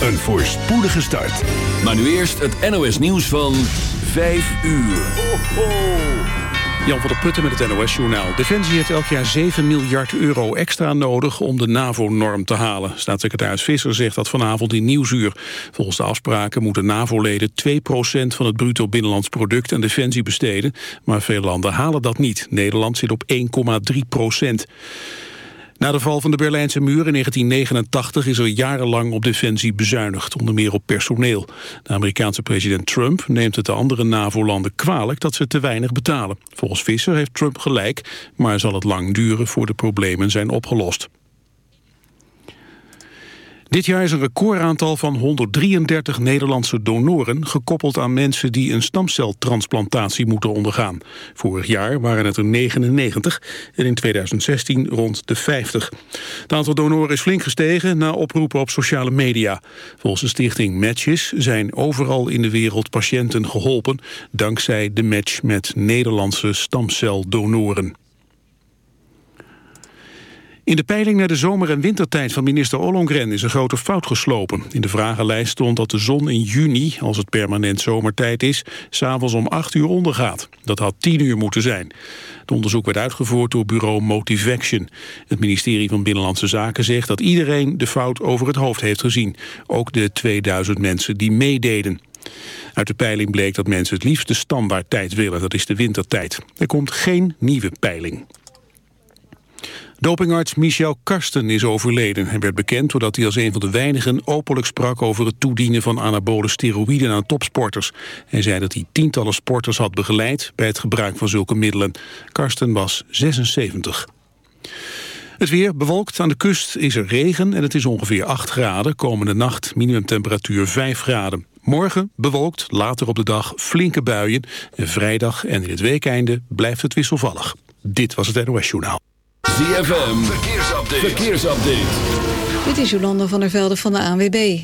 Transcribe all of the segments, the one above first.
een voorspoedige start. Maar nu eerst het NOS nieuws van 5 uur. Ho, ho. Jan van der Putten met het NOS-journaal. Defensie heeft elk jaar 7 miljard euro extra nodig om de NAVO-norm te halen. Staatssecretaris Visser zegt dat vanavond in Nieuwsuur. Volgens de afspraken moeten NAVO-leden 2% van het bruto binnenlands product aan defensie besteden. Maar veel landen halen dat niet. Nederland zit op 1,3 procent. Na de val van de Berlijnse muur in 1989 is er jarenlang op defensie bezuinigd, onder meer op personeel. De Amerikaanse president Trump neemt het de andere NAVO-landen kwalijk dat ze te weinig betalen. Volgens Visser heeft Trump gelijk, maar zal het lang duren voor de problemen zijn opgelost. Dit jaar is een recordaantal van 133 Nederlandse donoren... gekoppeld aan mensen die een stamceltransplantatie moeten ondergaan. Vorig jaar waren het er 99 en in 2016 rond de 50. Het aantal donoren is flink gestegen na oproepen op sociale media. Volgens de stichting Matches zijn overal in de wereld patiënten geholpen... dankzij de match met Nederlandse stamceldonoren. In de peiling naar de zomer- en wintertijd van minister Ollongren is een grote fout geslopen. In de vragenlijst stond dat de zon in juni, als het permanent zomertijd is, s'avonds om 8 uur ondergaat. Dat had 10 uur moeten zijn. Het onderzoek werd uitgevoerd door bureau Motivaction. Het ministerie van Binnenlandse Zaken zegt dat iedereen de fout over het hoofd heeft gezien. Ook de 2000 mensen die meededen. Uit de peiling bleek dat mensen het liefst de standaardtijd willen, dat is de wintertijd. Er komt geen nieuwe peiling. Dopingarts Michel Karsten is overleden. Hij werd bekend doordat hij als een van de weinigen openlijk sprak over het toedienen van anabole steroïden aan topsporters. Hij zei dat hij tientallen sporters had begeleid bij het gebruik van zulke middelen. Karsten was 76. Het weer bewolkt. Aan de kust is er regen en het is ongeveer 8 graden. Komende nacht minimumtemperatuur 5 graden. Morgen bewolkt, later op de dag flinke buien. En vrijdag en in het weekeinde blijft het wisselvallig. Dit was het NOS Journaal. ZFM, verkeersupdate. verkeersupdate. Dit is Jolanda van der Velde van de ANWB.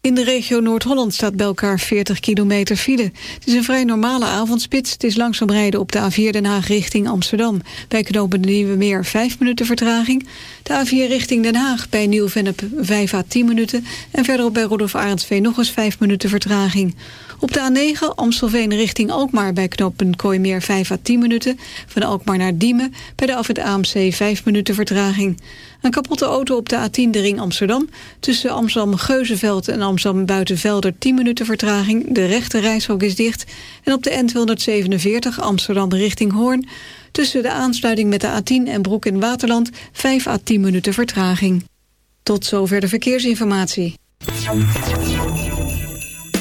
In de regio Noord-Holland staat bij elkaar 40 kilometer file. Het is een vrij normale avondspits. Het is langzaam rijden op de A4 Den Haag richting Amsterdam. Bij knopen de Nieuwe Meer 5 minuten vertraging. De A4 richting Den Haag bij Nieuw-Vennep 5 à 10 minuten. En verderop bij Rodolf Arendsveen nog eens 5 minuten vertraging. Op de A9 Amstelveen richting Alkmaar bij knooppunt Kooimeer 5 à 10 minuten. Van Alkmaar naar Diemen bij de afrit AMC 5 minuten vertraging. Een kapotte auto op de A10 de ring Amsterdam. Tussen Amsterdam-Geuzenveld en Amsterdam-Buitenvelder 10 minuten vertraging. De rechte reishok is dicht. En op de N247 Amsterdam richting Hoorn. Tussen de aansluiting met de A10 en Broek in Waterland 5 à 10 minuten vertraging. Tot zover de verkeersinformatie.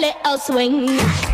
little swing.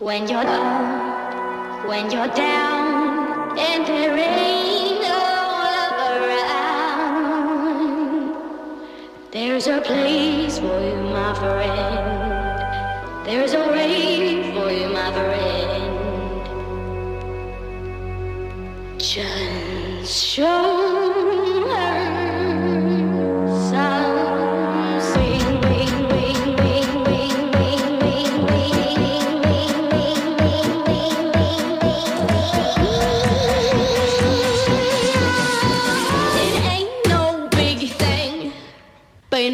When you're down, when you're down, and there ain't no love around, there's a place for you, my friend. There's a way for you, my friend. Just show.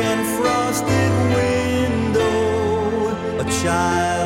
and frosted window, a child.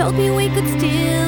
Told me we could still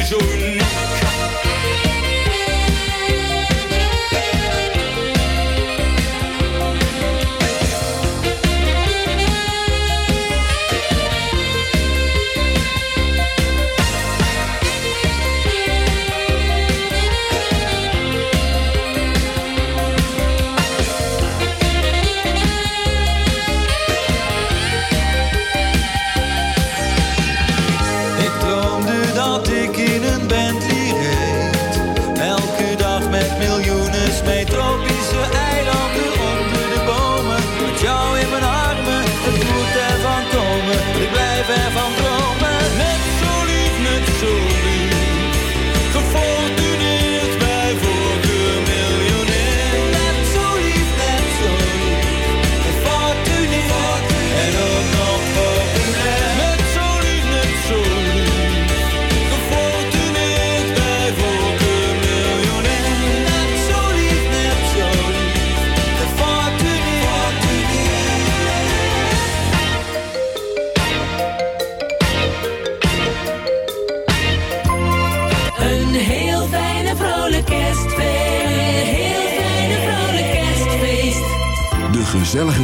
jaune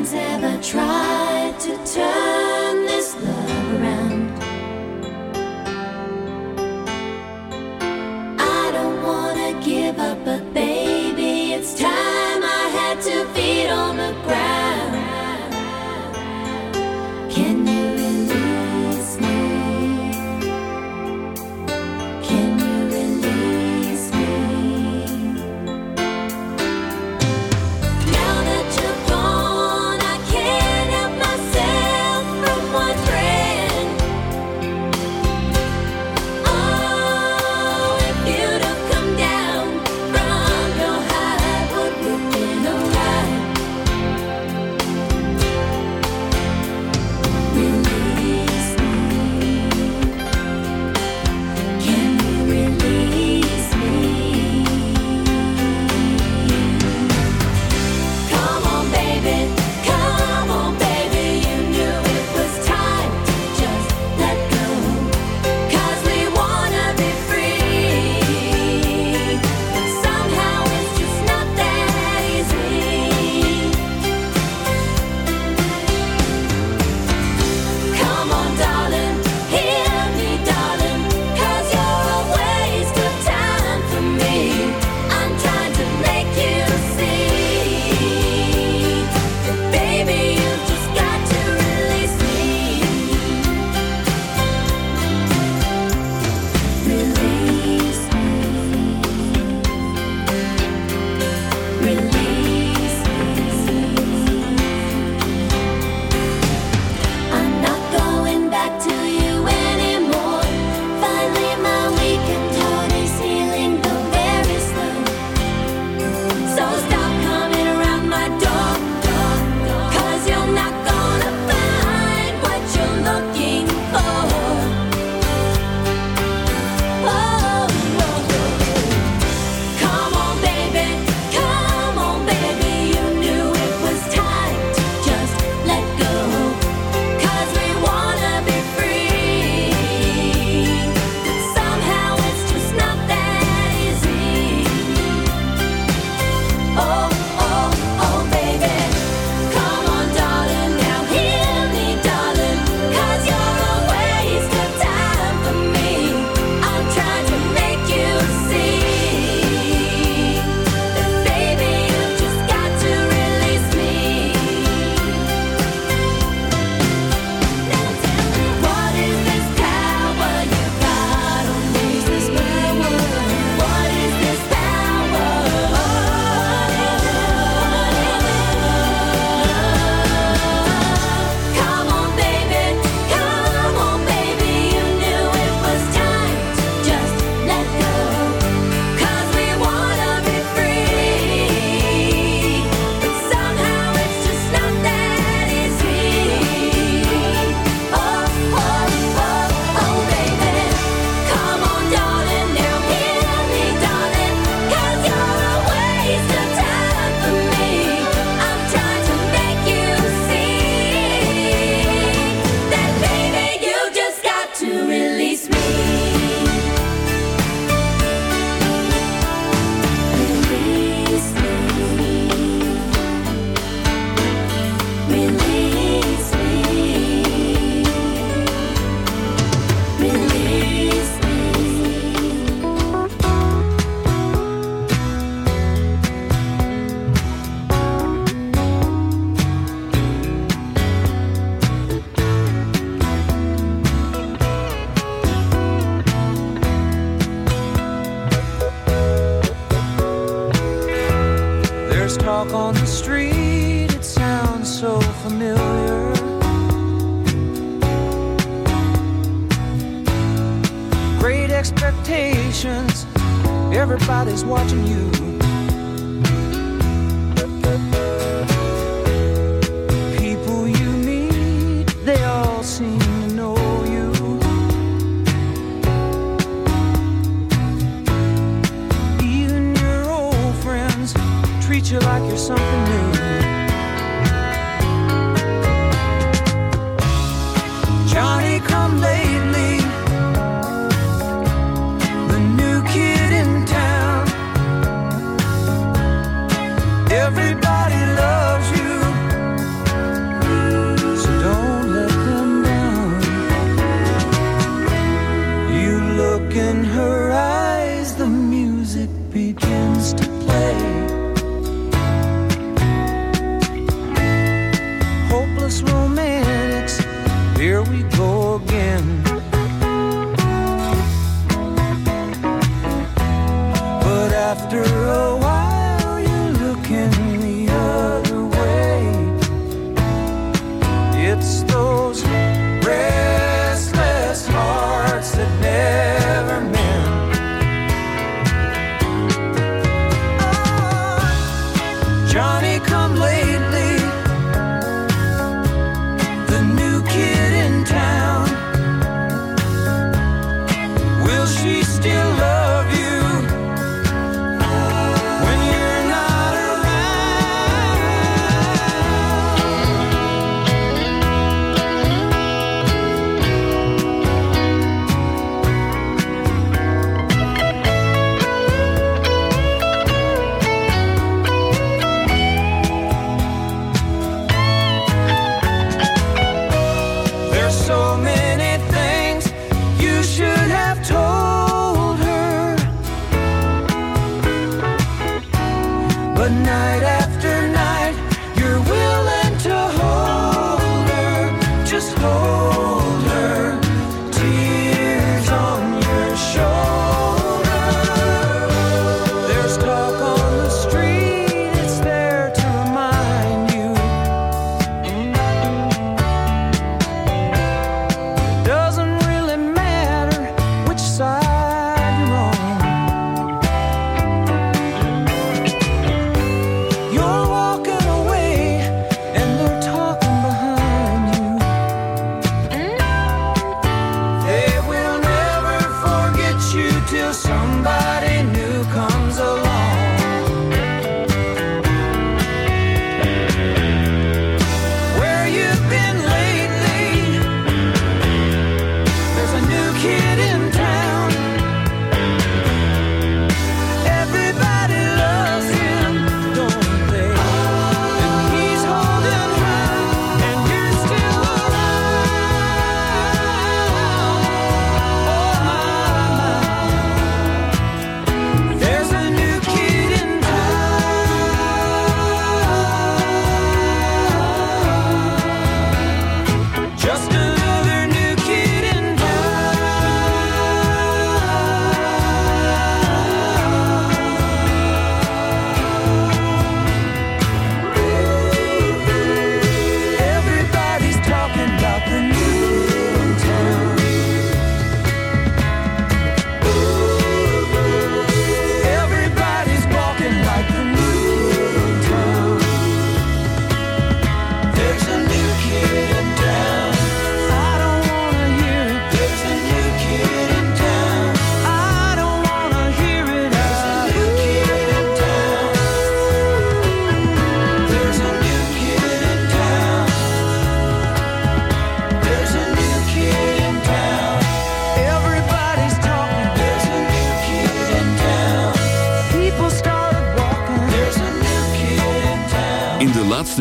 one's ever tried to turn this love around. I don't wanna give up, but they.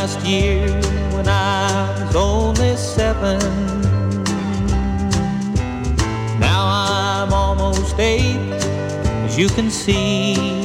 last year when I was only seven. Now I'm almost eight, as you can see.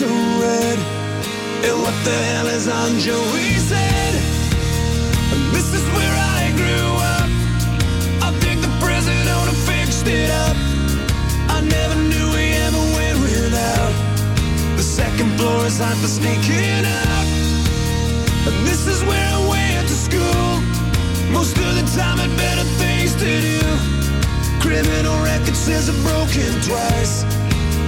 so red. And what the hell is Anjoui said? And this is where I grew up. I think the prison owner fixed it up. I never knew we ever went without. The second floor is hot for sneaking out. And this is where I went to school. Most of the time, had better things to do. Criminal record says I've broken twice.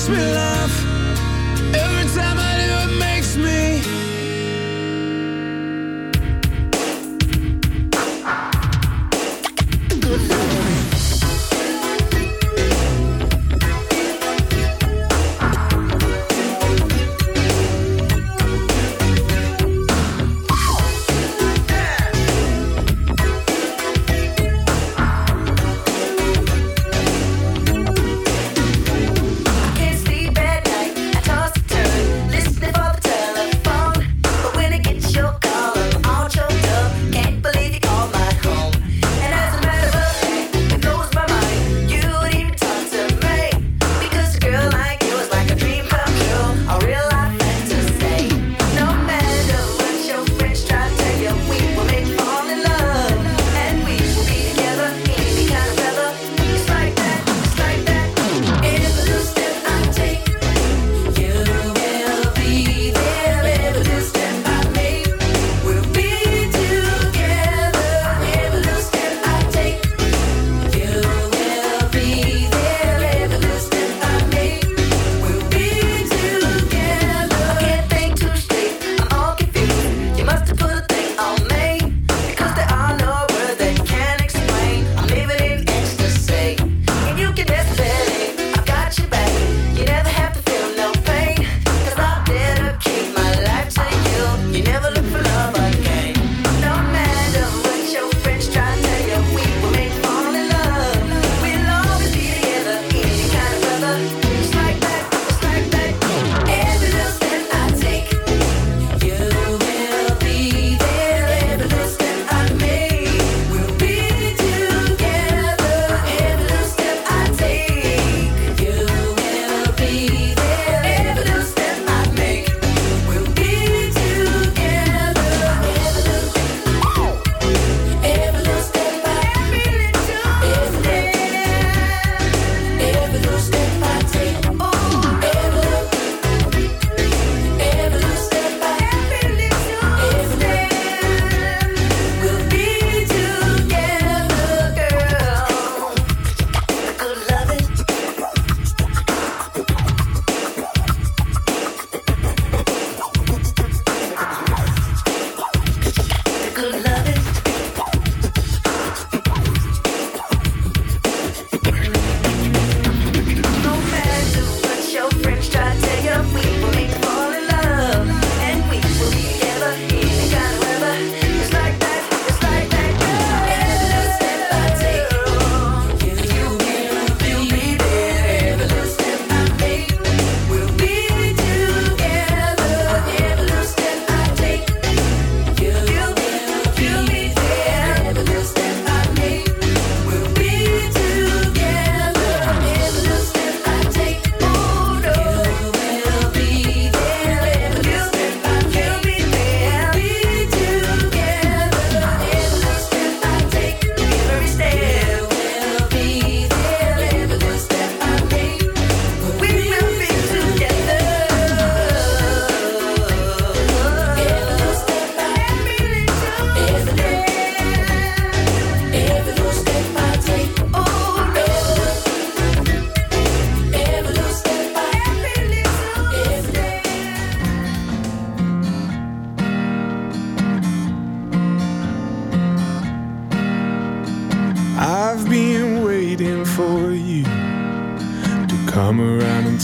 makes me laugh. Every time I